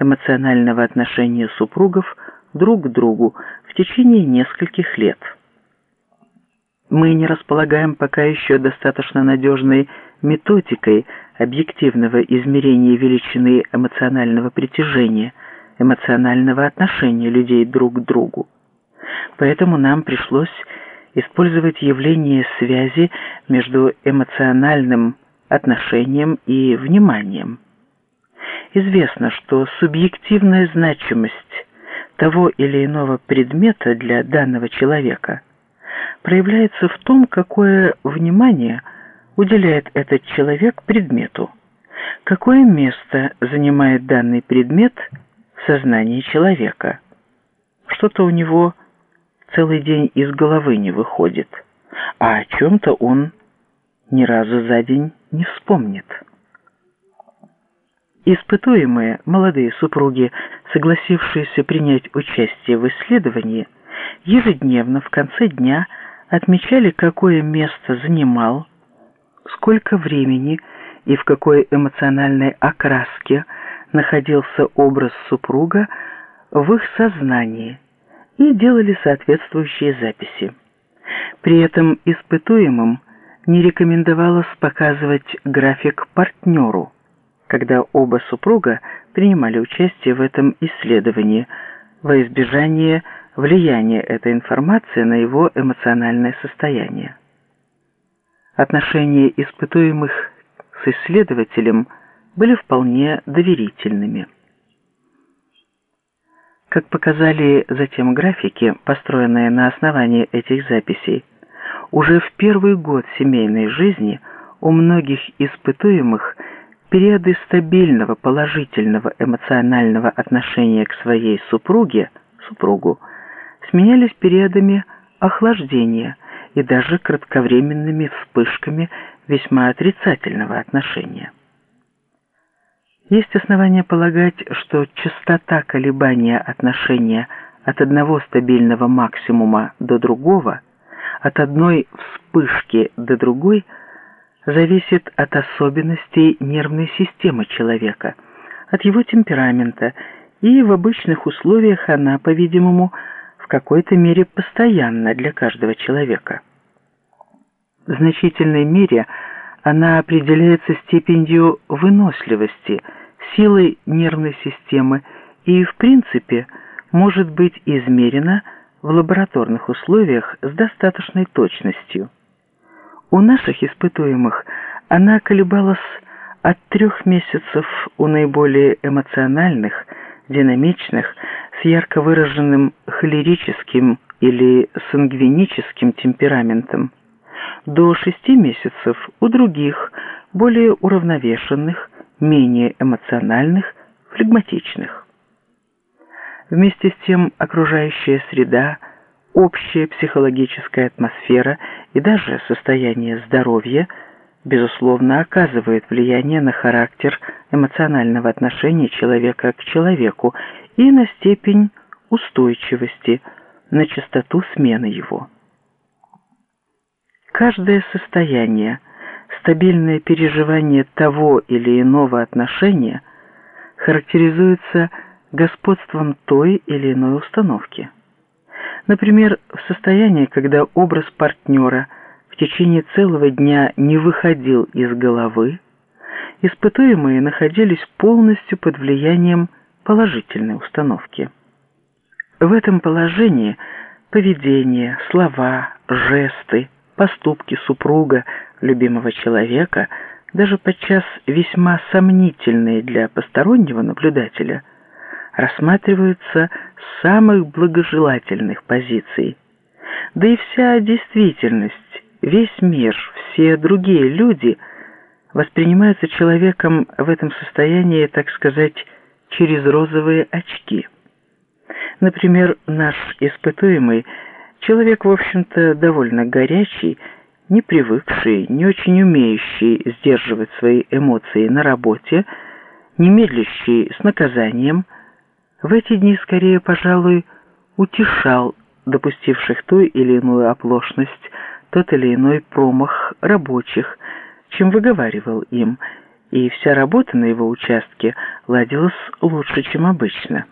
эмоционального отношения супругов друг к другу в течение нескольких лет. Мы не располагаем пока еще достаточно надежной методикой объективного измерения величины эмоционального притяжения, эмоционального отношения людей друг к другу. Поэтому нам пришлось использовать явление связи между эмоциональным отношением и вниманием. Известно, что субъективная значимость того или иного предмета для данного человека проявляется в том, какое внимание уделяет этот человек предмету, какое место занимает данный предмет в сознании человека. Что-то у него целый день из головы не выходит, а о чем-то он ни разу за день не вспомнит. Испытуемые молодые супруги, согласившиеся принять участие в исследовании, ежедневно в конце дня отмечали, какое место занимал, сколько времени и в какой эмоциональной окраске находился образ супруга в их сознании и делали соответствующие записи. При этом испытуемым не рекомендовалось показывать график партнеру, когда оба супруга принимали участие в этом исследовании во избежание влияния этой информации на его эмоциональное состояние. Отношения испытуемых с исследователем были вполне доверительными. Как показали затем графики, построенные на основании этих записей, уже в первый год семейной жизни у многих испытуемых периоды стабильного положительного эмоционального отношения к своей супруге, супругу, сменялись периодами охлаждения и даже кратковременными вспышками весьма отрицательного отношения. Есть основания полагать, что частота колебания отношения от одного стабильного максимума до другого, от одной вспышки до другой, зависит от особенностей нервной системы человека, от его темперамента, и в обычных условиях она, по-видимому, в какой-то мере постоянна для каждого человека. В значительной мере – она определяется степенью выносливости, силой нервной системы и, в принципе, может быть измерена в лабораторных условиях с достаточной точностью. У наших испытуемых она колебалась от трех месяцев у наиболее эмоциональных, динамичных, с ярко выраженным холерическим или сангвиническим темпераментом, до шести месяцев у других, более уравновешенных, менее эмоциональных, флегматичных. Вместе с тем окружающая среда, общая психологическая атмосфера и даже состояние здоровья безусловно оказывает влияние на характер эмоционального отношения человека к человеку и на степень устойчивости, на частоту смены его. Каждое состояние, стабильное переживание того или иного отношения характеризуется господством той или иной установки. Например, в состоянии, когда образ партнера в течение целого дня не выходил из головы, испытуемые находились полностью под влиянием положительной установки. В этом положении поведение, слова, жесты, поступки супруга, любимого человека, даже подчас весьма сомнительные для постороннего наблюдателя, рассматриваются самых благожелательных позиций. Да и вся действительность, весь мир, все другие люди воспринимаются человеком в этом состоянии, так сказать, через розовые очки. Например, наш испытуемый – Человек, в общем-то, довольно горячий, не привыкший, не очень умеющий сдерживать свои эмоции на работе, не медлящий с наказанием, в эти дни скорее, пожалуй, утешал допустивших той или иную оплошность, тот или иной промах рабочих, чем выговаривал им, и вся работа на его участке ладилась лучше, чем обычно.